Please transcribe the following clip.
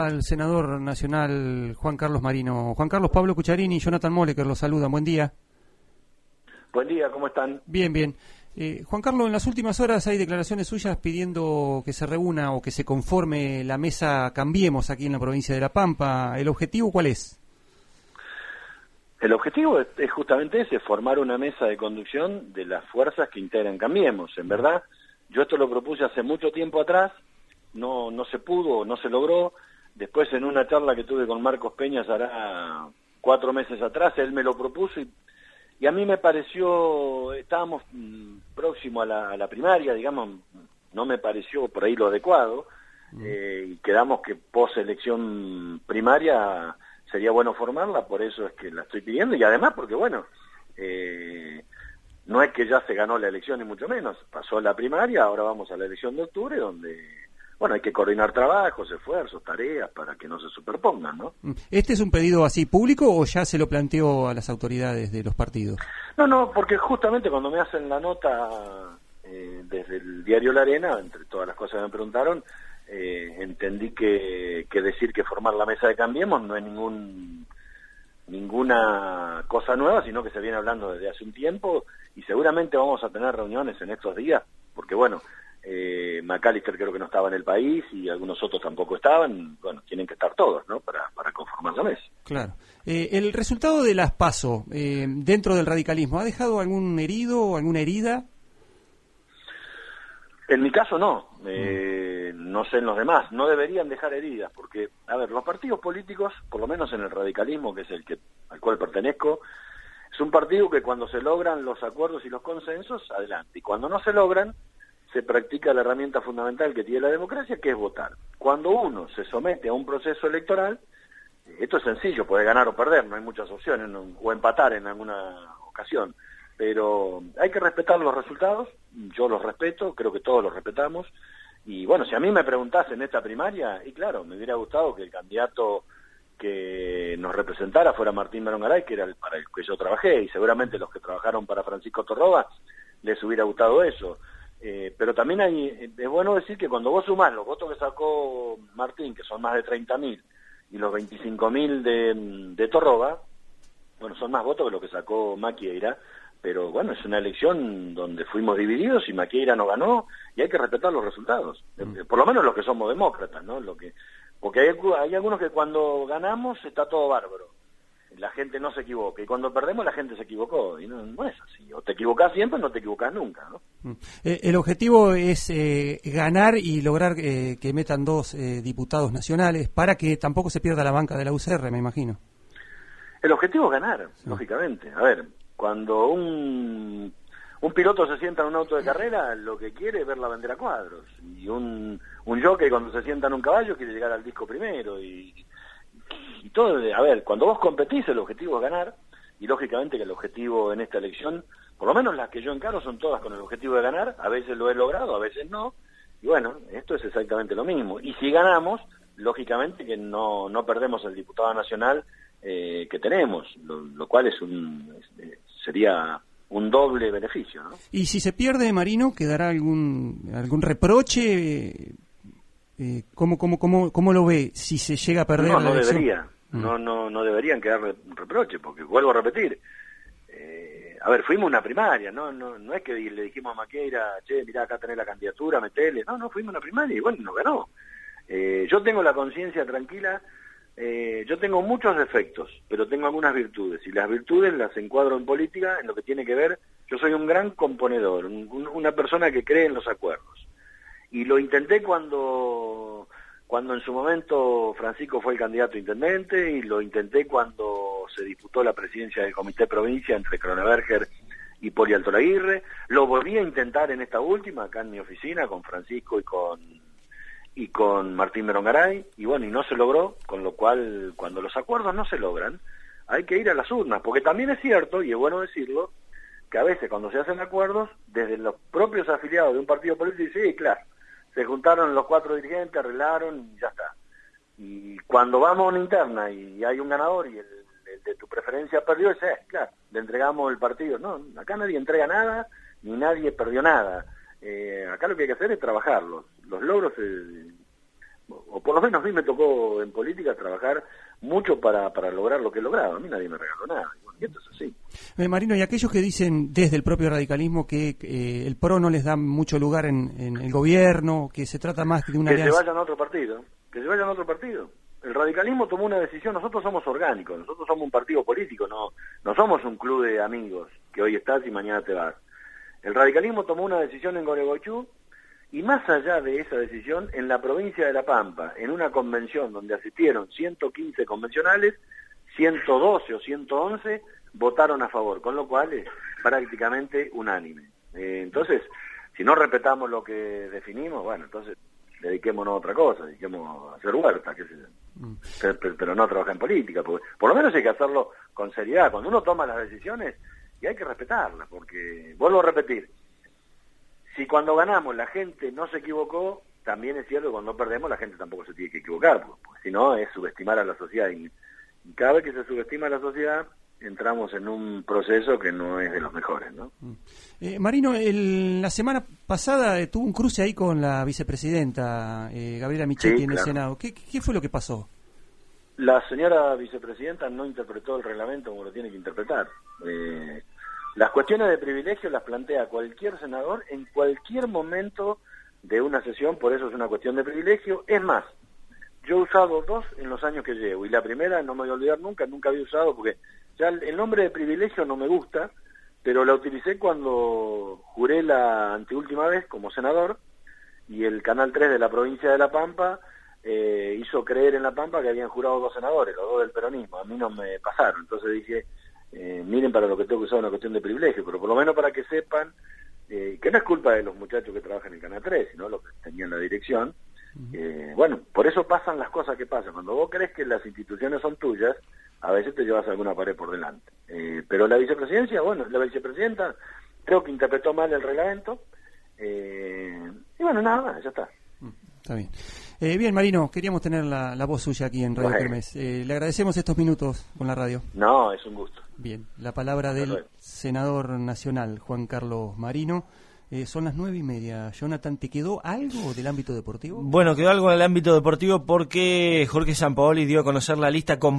al senador nacional Juan Carlos Marino. Juan Carlos Pablo Cucharini y Jonathan Moleker los saludan. Buen día. Buen día, ¿cómo están? Bien, bien. Eh, Juan Carlos, en las últimas horas hay declaraciones suyas pidiendo que se reúna o que se conforme la mesa Cambiemos aquí en la provincia de La Pampa. ¿El objetivo cuál es? El objetivo es, es justamente ese, formar una mesa de conducción de las fuerzas que integran Cambiemos. En verdad, yo esto lo propuse hace mucho tiempo atrás, no, no se pudo, no se logró Después en una charla que tuve con Marcos Peñas hará cuatro meses atrás, él me lo propuso y, y a mí me pareció, estábamos mm, próximo a la, a la, primaria, digamos, no me pareció por ahí lo adecuado, mm. eh, y quedamos que post elección primaria sería bueno formarla, por eso es que la estoy pidiendo, y además porque bueno, eh, no es que ya se ganó la elección ni mucho menos, pasó la primaria, ahora vamos a la elección de octubre, donde bueno, hay que coordinar trabajos, esfuerzos, tareas para que no se superpongan, ¿no? Mm. ¿Este es un pedido así público o ya se lo planteó a las autoridades de los partidos? No, no, porque justamente cuando me hacen la nota eh, desde el diario La Arena, entre todas las cosas que me preguntaron, eh, entendí que, que decir que formar la mesa de Cambiemos no es ningún ninguna cosa nueva, sino que se viene hablando desde hace un tiempo y seguramente vamos a tener reuniones en estos días, porque bueno, eh, McAllister creo que no estaba en el país y algunos otros tampoco estaban, bueno, tienen que estar todos, ¿no? Para, para conformar la mesa. Claro. Eh, el resultado de las PASO eh, dentro del radicalismo, ¿ha dejado algún herido o alguna herida? En mi caso no, eh, no sé en los demás, no deberían dejar heridas, porque, a ver, los partidos políticos, por lo menos en el radicalismo, que es el que al cual pertenezco, es un partido que cuando se logran los acuerdos y los consensos, adelante, y cuando no se logran, se practica la herramienta fundamental que tiene la democracia, que es votar. Cuando uno se somete a un proceso electoral, esto es sencillo, puede ganar o perder, no hay muchas opciones, o empatar en alguna ocasión, pero hay que respetar los resultados, yo los respeto, creo que todos los respetamos, y bueno, si a mí me preguntase en esta primaria, y claro, me hubiera gustado que el candidato que nos representara fuera Martín Merongaray, que era el para el que yo trabajé, y seguramente los que trabajaron para Francisco Torroba les hubiera gustado eso eh, pero también hay, es bueno decir que cuando vos sumás los votos que sacó Martín, que son más de 30.000, y los 25.000 de, de Torroba, bueno, son más votos que lo que sacó Maquieira, pero bueno, es una elección donde fuimos divididos y Maquieira no ganó y hay que respetar los resultados, mm. por lo menos los que somos demócratas, ¿no? Lo que, porque hay, hay algunos que cuando ganamos está todo bárbaro la gente no se equivoca. Y cuando perdemos, la gente se equivocó. Y no, es así. O te equivocas siempre, no te equivocas nunca. ¿no? Mm. Eh, el objetivo es eh, ganar y lograr eh, que metan dos diputados nacionales para que tampoco se pierda la banca de la UCR, me imagino. El objetivo es ganar, lógicamente. A ver, cuando un, un piloto se sienta en un auto de carrera, lo que quiere es ver la bandera cuadros. Y un, un jockey cuando se sienta en un caballo quiere llegar al disco primero. Y y todo, a ver, cuando vos competís el objetivo es ganar, y lógicamente que el objetivo en esta elección, por lo menos las que yo encaro son todas con el objetivo de ganar, a veces lo he logrado, a veces no, y bueno, esto es exactamente lo mismo. Y si ganamos, lógicamente que no, no perdemos el diputado nacional eh, que tenemos, lo, cual es un, sería un doble beneficio. ¿no? Y si se pierde Marino, ¿quedará algún, algún reproche? Eh, ¿cómo, cómo, cómo, ¿Cómo lo ve si se llega a perder no, no debería, mm. no, no, no deberían quedar reproche, porque vuelvo a repetir, eh, a ver, fuimos una primaria, no, no, no es que le dijimos a Maqueira, che, mirá, acá tenés la candidatura, metele, no, no, fuimos una primaria y bueno, nos ganó. Eh, yo tengo la conciencia tranquila, eh, yo tengo muchos defectos, pero tengo algunas virtudes, y las virtudes las encuadro en política en lo que tiene que ver, yo soy un gran componedor, una persona que cree en los acuerdos y lo intenté cuando cuando en su momento Francisco fue el candidato a intendente y lo intenté cuando se disputó la presidencia del Comité Provincia entre Croneberger y Poli Alto Aguirre. Lo volví a intentar en esta última, acá en mi oficina, con Francisco y con y con Martín Merongaray, y bueno, y no se logró, con lo cual, cuando los acuerdos no se logran, hay que ir a las urnas, porque también es cierto, y es bueno decirlo, que a veces cuando se hacen acuerdos, desde los propios afiliados de un partido político sí, claro, se juntaron los cuatro dirigentes, arreglaron y ya está. Y cuando vamos a una interna y hay un ganador y el, de tu preferencia perdió, ese es, claro, le entregamos el partido. No, acá nadie entrega nada, ni nadie perdió nada. Eh, acá lo que hay que hacer es trabajar. Los, logros o por lo menos a mí me tocó en política trabajar mucho para, para lograr lo que he logrado. A mí nadie me regaló nada. Y esto es así. Eh, Marino, y aquellos que dicen desde el propio radicalismo que eh, el PRO no les da mucho lugar en, el gobierno, que se trata más de una Que se vayan a otro partido, que se vayan a otro partido. El radicalismo tomó una decisión, nosotros somos orgánicos, nosotros somos un partido político, no, no somos un club de amigos que hoy estás y mañana te vas. El radicalismo tomó una decisión en Goregochú y más allá de esa decisión, en la provincia de La Pampa, en una convención donde asistieron 115 convencionales, 112 o 111 votaron a favor, con lo cual es prácticamente unánime. Eh, entonces, si no respetamos lo que definimos, bueno, entonces dediquémonos a otra cosa, dediquémonos a hacer huerta, qué sé yo. Mm. Pero, no a trabajar en política, porque por lo menos hay que hacerlo con seriedad. Cuando uno toma las decisiones, y hay que respetarlas, porque, vuelvo a repetir, si cuando ganamos la gente no se equivocó, también es cierto que cuando perdemos la gente tampoco se tiene que equivocar, porque, si no es subestimar a la sociedad. Y, cada vez que se subestima a la sociedad, entramos en un proceso que no es de los mejores. ¿no? Mm. Eh, Marino, el, la semana pasada tuvo un cruce ahí con la vicepresidenta eh, Gabriela Michetti en el Senado. ¿Qué, ¿Qué fue lo que pasó? La señora vicepresidenta no interpretó el reglamento como lo tiene que interpretar. Eh, las cuestiones de privilegio las plantea cualquier senador en cualquier momento de una sesión, por eso es una cuestión de privilegio. Es más, yo he usado dos en los años que llevo y la primera no me voy a olvidar nunca, nunca había usado porque ya el nombre de privilegio no me gusta, pero la utilicé cuando juré la anteúltima vez como senador y el Canal 3 de la provincia de La Pampa eh, hizo creer en La Pampa que habían jurado dos senadores, los dos del peronismo. A mí no me pasaron, entonces dije, para lo que tengo que usar una cuestión de privilegio, pero por lo menos para que sepan eh, que no es culpa de los muchachos que trabajan en Canal 3, sino los que tenían la dirección. Eh, bueno, por eso pasan las cosas que pasan. Cuando vos crees que las instituciones son tuyas, a veces te llevas alguna pared por delante. pero la vicepresidencia, bueno, la vicepresidenta creo que interpretó mal el reglamento. y bueno, nada ya está. Está bien. Eh, bien, Marino, queríamos tener la, voz suya aquí en Radio Kermés. Eh, le agradecemos estos minutos con la radio. No, es un gusto. Bien, la palabra del senador nacional, Juan Carlos Marino. Eh, son las nueve y media. Jonathan, ¿te quedó algo del ámbito deportivo? Bueno, quedó algo en el ámbito deportivo porque Jorge Sampaoli dio a conocer la lista con